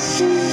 心。